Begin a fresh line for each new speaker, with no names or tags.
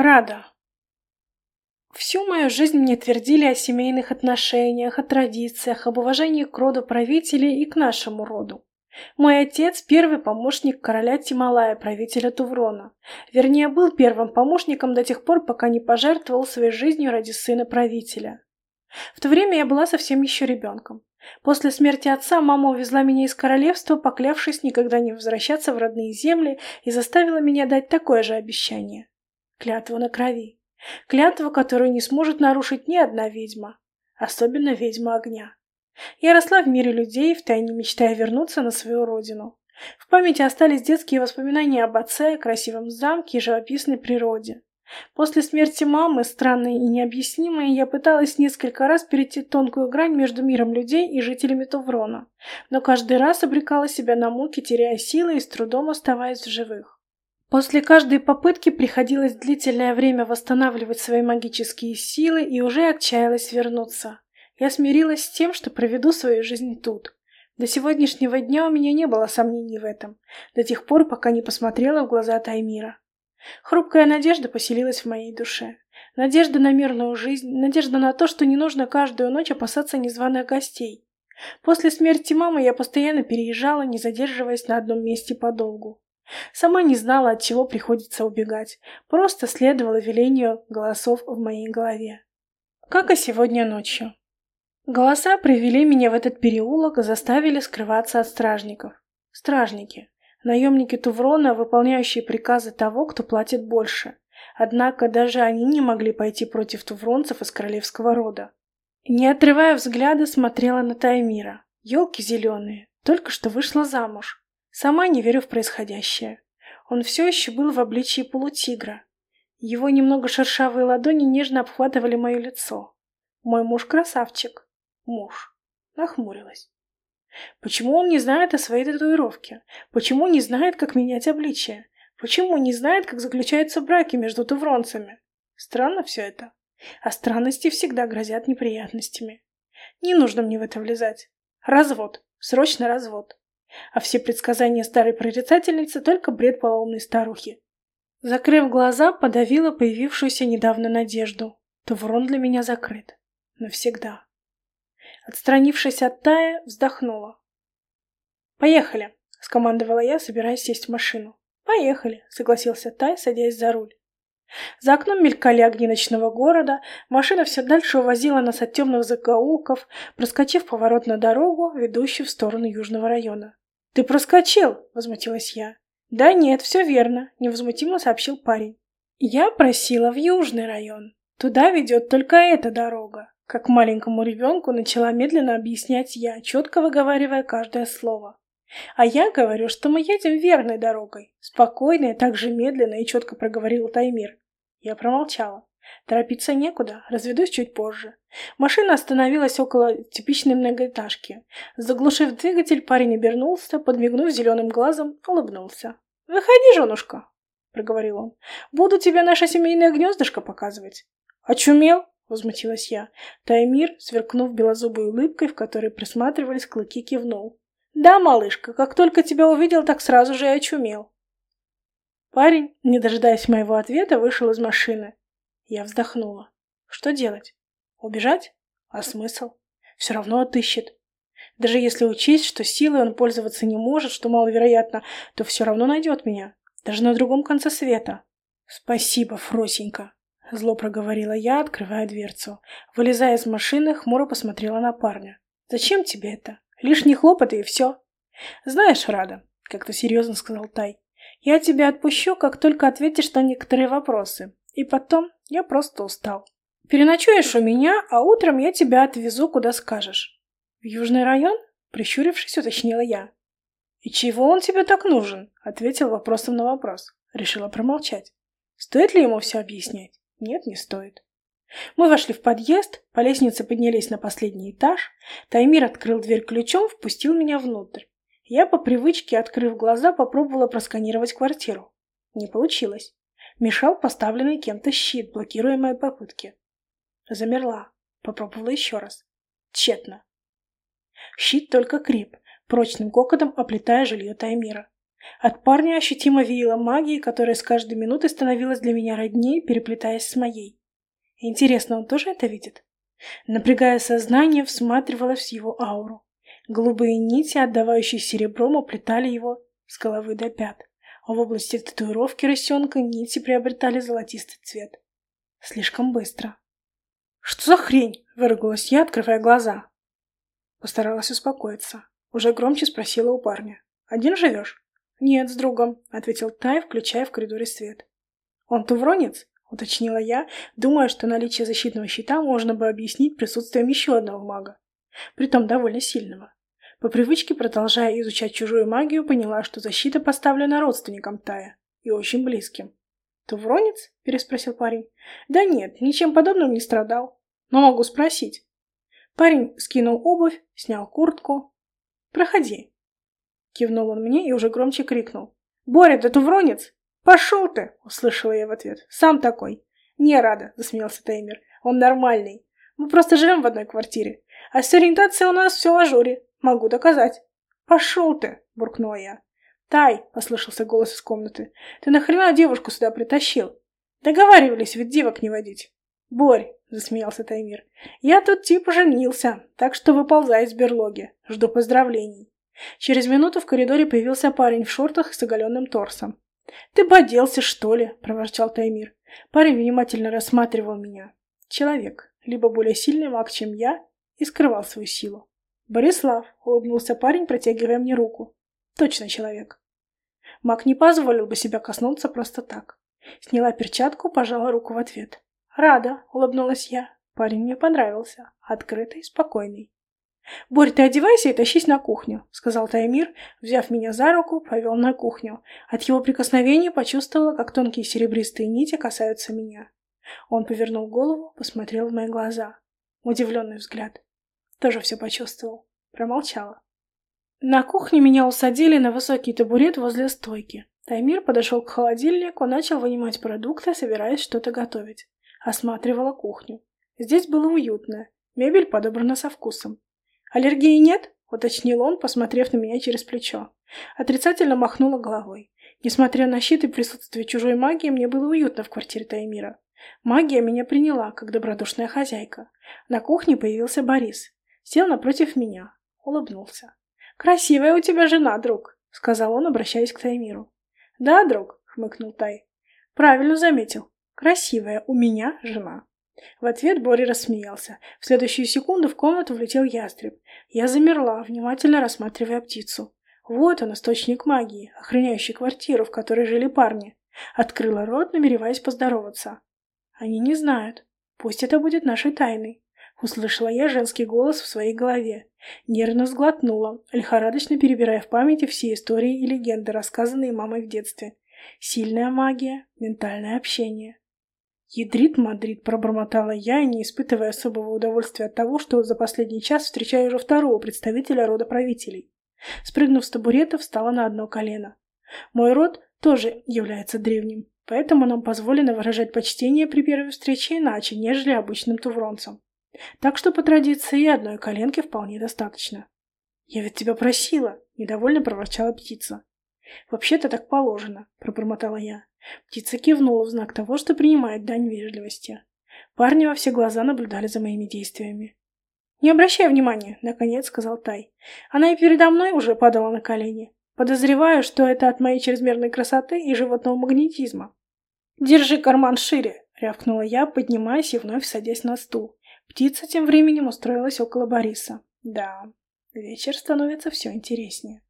Рада. Всю мою жизнь мне твердили о семейных отношениях, о традициях, об уважении к роду правителей и к нашему роду. Мой отец – первый помощник короля Тималая, правителя Туврона. Вернее, был первым помощником до тех пор, пока не пожертвовал своей жизнью ради сына правителя. В то время я была совсем еще ребенком. После смерти отца мама увезла меня из королевства, поклявшись никогда не возвращаться в родные земли, и заставила меня дать такое же обещание. Клятву на крови. Клятву, которую не сможет нарушить ни одна ведьма. Особенно ведьма огня. Я росла в мире людей, втайне мечтая вернуться на свою родину. В памяти остались детские воспоминания об отце, красивом замке и живописной природе. После смерти мамы, странной и необъяснимой, я пыталась несколько раз перейти тонкую грань между миром людей и жителями Туврона, но каждый раз обрекала себя на муки, теряя силы и с трудом оставаясь в живых. После каждой попытки приходилось длительное время восстанавливать свои магические силы и уже отчаялась вернуться. Я смирилась с тем, что проведу свою жизнь тут. До сегодняшнего дня у меня не было сомнений в этом, до тех пор, пока не посмотрела в глаза Таймира. Хрупкая надежда поселилась в моей душе. Надежда на мирную жизнь, надежда на то, что не нужно каждую ночь опасаться незваных гостей. После смерти мамы я постоянно переезжала, не задерживаясь на одном месте подолгу. Сама не знала, от чего приходится убегать, просто следовала велению голосов в моей голове. Как и сегодня ночью. Голоса привели меня в этот переулок заставили скрываться от стражников. Стражники. Наемники Туврона, выполняющие приказы того, кто платит больше. Однако даже они не могли пойти против тувронцев из королевского рода. Не отрывая взгляда, смотрела на Таймира. Елки зеленые. Только что вышла замуж. Сама не верю в происходящее. Он все еще был в обличии полутигра. Его немного шершавые ладони нежно обхватывали мое лицо. Мой муж красавчик. Муж. Нахмурилась. Почему он не знает о своей татуировке? Почему не знает, как менять обличие? Почему не знает, как заключаются браки между тувронцами? Странно все это. А странности всегда грозят неприятностями. Не нужно мне в это влезать. Развод. Срочно развод. А все предсказания старой прорицательницы только бред полоумной старухи. Закрыв глаза, подавила появившуюся недавно надежду. Туврон для меня закрыт. Навсегда. Отстранившись от Тая, вздохнула. «Поехали!» — скомандовала я, собираясь сесть в машину. «Поехали!» — согласился Тай, садясь за руль. За окном мелькали огни ночного города, машина все дальше увозила нас от темных закоулков, проскочив поворот на дорогу, ведущую в сторону южного района. «Ты проскочил!» — возмутилась я. «Да нет, все верно», — невозмутимо сообщил парень. «Я просила в южный район. Туда ведет только эта дорога. Как маленькому ребенку начала медленно объяснять я, четко выговаривая каждое слово. А я говорю, что мы едем верной дорогой. Спокойно и так же медленно и четко проговорил Таймир. Я промолчала. Торопиться некуда, разведусь чуть позже. Машина остановилась около типичной многоэтажки. Заглушив двигатель, парень обернулся, подмигнув зеленым глазом, улыбнулся. «Выходи, женушка!» — проговорил он. «Буду тебе наше семейное гнездышко показывать». «Очумел?» — возмутилась я. Таймир, сверкнув белозубой улыбкой, в которой присматривались клыки, кивнул. «Да, малышка, как только тебя увидел, так сразу же и очумел». Парень, не дожидаясь моего ответа, вышел из машины. Я вздохнула. Что делать? Убежать? А смысл? Все равно отыщет. Даже если учесть, что силой он пользоваться не может, что маловероятно, то все равно найдет меня. Даже на другом конце света. Спасибо, Фросенька. Зло проговорила я, открывая дверцу. Вылезая из машины, хмуро посмотрела на парня. «Зачем тебе это? Лишние хлопоты и все». «Знаешь, Рада», — как-то серьезно сказал Тай, «я тебя отпущу, как только ответишь на некоторые вопросы. И потом я просто устал. Переночуешь у меня, а утром я тебя отвезу, куда скажешь». «В Южный район?» — прищурившись, уточнила я. «И чего он тебе так нужен?» — ответил вопросом на вопрос. Решила промолчать. Стоит ли ему все объяснять? Нет, не стоит. Мы вошли в подъезд, по лестнице поднялись на последний этаж. Таймир открыл дверь ключом, впустил меня внутрь. Я по привычке, открыв глаза, попробовала просканировать квартиру. Не получилось. Мешал поставленный кем-то щит, блокируя мои попытки. Замерла. Попробовала еще раз. Тщетно. Щит только креп, прочным кокотом оплетая жилье Таймира. От парня ощутимо веяло магией, которая с каждой минутой становилась для меня роднее, переплетаясь с моей. Интересно, он тоже это видит? Напрягая сознание, всматривалась в его ауру. Голубые нити, отдавающие серебром, уплетали его с головы до пят, а в области татуировки рысенка нити приобретали золотистый цвет. Слишком быстро. «Что за хрень?» — выругалась я, открывая глаза. Постаралась успокоиться. Уже громче спросила у парня. «Один живешь?» «Нет, с другом», — ответил Тай, включая в коридоре свет. «Он тувронец?» — уточнила я, думая, что наличие защитного щита можно бы объяснить присутствием еще одного мага, притом довольно сильного. По привычке, продолжая изучать чужую магию, поняла, что защита поставлена родственником Тая и очень близким. «Тувронец?» — переспросил парень. «Да нет, ничем подобным не страдал. Но могу спросить». Парень скинул обувь, снял куртку. «Проходи», Кивнул он мне и уже громче крикнул. «Боря, да тувронец!» «Пошел ты!» — услышала я в ответ. «Сам такой!» «Не рада!» — засмеялся Таймер. «Он нормальный. Мы просто живем в одной квартире. А с ориентацией у нас все в ажуре. Могу доказать». «Пошел ты!» — буркнула я. «Тай!» — послышался голос из комнаты. «Ты нахрена девушку сюда притащил?» «Договаривались ведь девок не водить». «Борь!» — засмеялся Таймир. «Я тут типа женился, так что выползай из берлоги. Жду поздравлений». Через минуту в коридоре появился парень в шортах с оголенным торсом. «Ты бы оделся, что ли?» – проворчал Таймир. Парень внимательно рассматривал меня. Человек, либо более сильный маг, чем я, и скрывал свою силу. «Борислав», — улыбнулся парень, протягивая мне руку. «Точно человек». Маг не позволил бы себя коснуться просто так. Сняла перчатку, пожала руку в ответ. «Рада», — улыбнулась я. Парень мне понравился. Открытый, спокойный. «Борь, ты одевайся и тащись на кухню», — сказал Таймир, взяв меня за руку, повел на кухню. От его прикосновения почувствовала, как тонкие серебристые нити касаются меня. Он повернул голову, посмотрел в мои глаза. Удивленный взгляд. Тоже все почувствовал. Промолчала. На кухне меня усадили на высокий табурет возле стойки. Таймир подошел к холодильнику, начал вынимать продукты, собираясь что-то готовить. Осматривала кухню. Здесь было уютно. Мебель подобрана со вкусом. «Аллергии нет?» — уточнил он, посмотрев на меня через плечо. Отрицательно махнула головой. Несмотря на щит и присутствие чужой магии, мне было уютно в квартире Таймира. Магия меня приняла, как добродушная хозяйка. На кухне появился Борис. Сел напротив меня. Улыбнулся. «Красивая у тебя жена, друг», — сказал он, обращаясь к Таймиру. «Да, друг», — хмыкнул Тай. «Правильно заметил. Красивая у меня жена». В ответ Бори рассмеялся. В следующую секунду в комнату влетел ястреб. Я замерла, внимательно рассматривая птицу. Вот он, источник магии, охраняющий квартиру, в которой жили парни. Открыла рот, намереваясь поздороваться. Они не знают. Пусть это будет нашей тайной. Услышала я женский голос в своей голове. Нервно сглотнула, лихорадочно перебирая в памяти все истории и легенды, рассказанные мамой в детстве. Сильная магия, ментальное общение. «Ядрит Мадрид», — пробормотала я, не испытывая особого удовольствия от того, что за последний час встречаю уже второго представителя рода правителей. Спрыгнув с табурета, встала на одно колено. Мой род тоже является древним, поэтому нам позволено выражать почтение при первой встрече иначе, нежели обычным тувронцам. Так что по традиции одной коленки вполне достаточно. «Я ведь тебя просила!» — недовольно проворчала птица. «Вообще-то так положено», — пробормотала я. Птица кивнула в знак того, что принимает дань вежливости. Парни во все глаза наблюдали за моими действиями. «Не обращай внимания», — наконец сказал Тай. «Она и передо мной уже падала на колени. Подозреваю, что это от моей чрезмерной красоты и животного магнетизма». «Держи карман шире», — рявкнула я, поднимаясь и вновь садясь на стул. Птица тем временем устроилась около Бориса. «Да, вечер становится все интереснее».